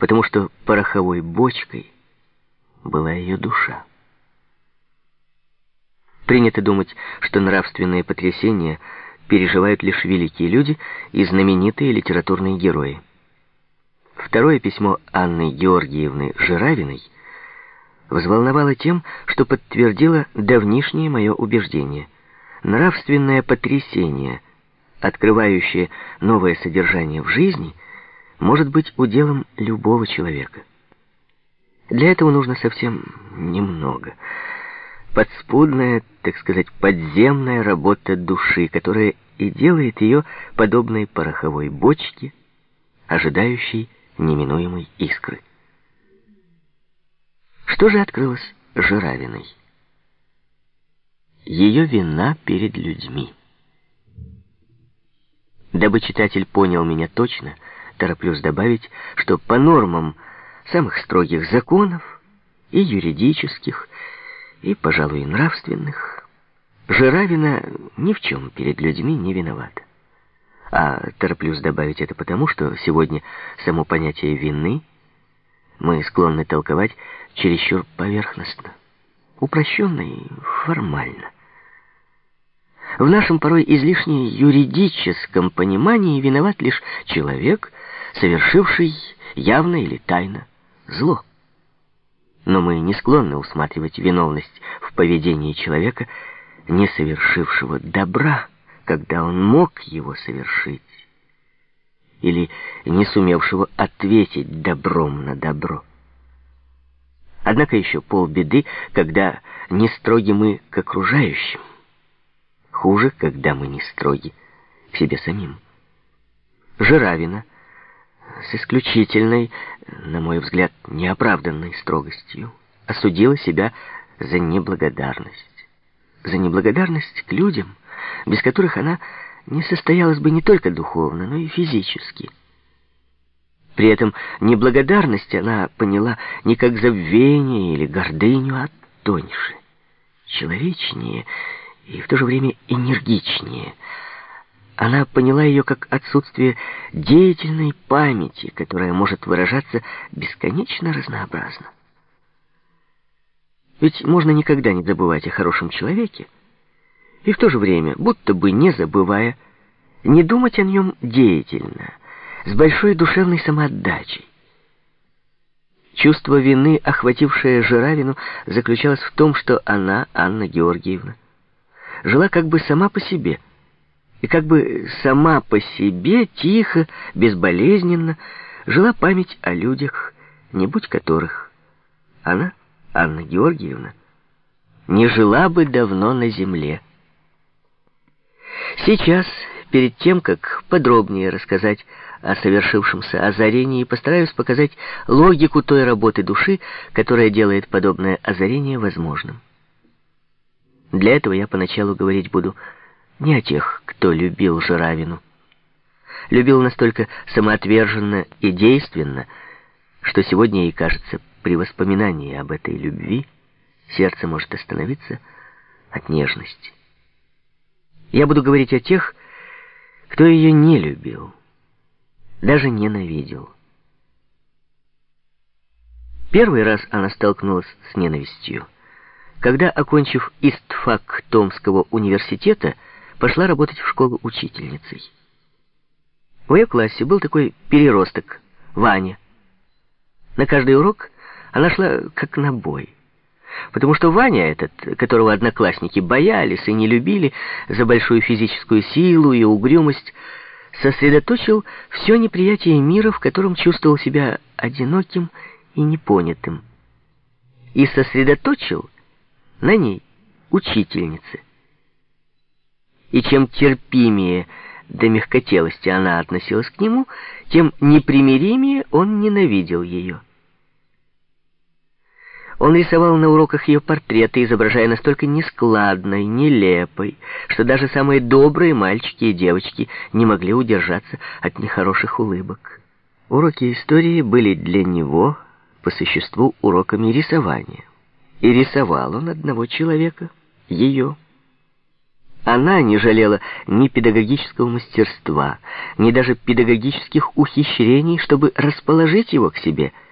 потому что пороховой бочкой была ее душа. Принято думать, что нравственные потрясения переживают лишь великие люди и знаменитые литературные герои. Второе письмо Анны Георгиевны Жиравиной взволновало тем, что подтвердило давнишнее мое убеждение. Нравственное потрясение, открывающее новое содержание в жизни, может быть уделом любого человека. Для этого нужно совсем немного — подспудная, так сказать, подземная работа души, которая и делает ее подобной пороховой бочке, ожидающей неминуемой искры. Что же открылось Жиравиной? Ее вина перед людьми. Дабы читатель понял меня точно, тороплюсь добавить, что по нормам самых строгих законов и юридических, и, пожалуй, нравственных, Жиравина ни в чем перед людьми не виновата. А тороплюсь добавить это потому, что сегодня само понятие вины мы склонны толковать чересчур поверхностно, упрощенно и формально. В нашем порой излишне юридическом понимании виноват лишь человек, совершивший явно или тайно зло но мы не склонны усматривать виновность в поведении человека, не совершившего добра, когда он мог его совершить, или не сумевшего ответить добром на добро. Однако еще полбеды, когда не строги мы к окружающим. Хуже, когда мы не строги к себе самим. Жиравина — с исключительной, на мой взгляд, неоправданной строгостью осудила себя за неблагодарность. За неблагодарность к людям, без которых она не состоялась бы не только духовно, но и физически. При этом неблагодарность она поняла не как забвение или гордыню, а тоньше, человечнее и в то же время энергичнее — она поняла ее как отсутствие деятельной памяти, которая может выражаться бесконечно разнообразно. Ведь можно никогда не забывать о хорошем человеке, и в то же время, будто бы не забывая, не думать о нем деятельно, с большой душевной самоотдачей. Чувство вины, охватившее Жиравину, заключалось в том, что она, Анна Георгиевна, жила как бы сама по себе – и как бы сама по себе, тихо, безболезненно, жила память о людях, не будь которых она, Анна Георгиевна, не жила бы давно на земле. Сейчас, перед тем, как подробнее рассказать о совершившемся озарении, постараюсь показать логику той работы души, которая делает подобное озарение возможным. Для этого я поначалу говорить буду не о тех, кто любил Жиравину. Любил настолько самоотверженно и действенно, что сегодня ей кажется, при воспоминании об этой любви сердце может остановиться от нежности. Я буду говорить о тех, кто ее не любил, даже ненавидел. Первый раз она столкнулась с ненавистью, когда, окончив истфак Томского университета, пошла работать в школу учительницей. В ее классе был такой переросток, Ваня. На каждый урок она шла как на бой. Потому что Ваня этот, которого одноклассники боялись и не любили за большую физическую силу и угрюмость, сосредоточил все неприятие мира, в котором чувствовал себя одиноким и непонятым. И сосредоточил на ней, учительнице и чем терпимее до мягкотелости она относилась к нему, тем непримиримее он ненавидел ее. Он рисовал на уроках ее портреты, изображая настолько нескладной, нелепой, что даже самые добрые мальчики и девочки не могли удержаться от нехороших улыбок. Уроки истории были для него, по существу, уроками рисования. И рисовал он одного человека, ее. Она не жалела ни педагогического мастерства, ни даже педагогических ухищрений, чтобы расположить его к себе –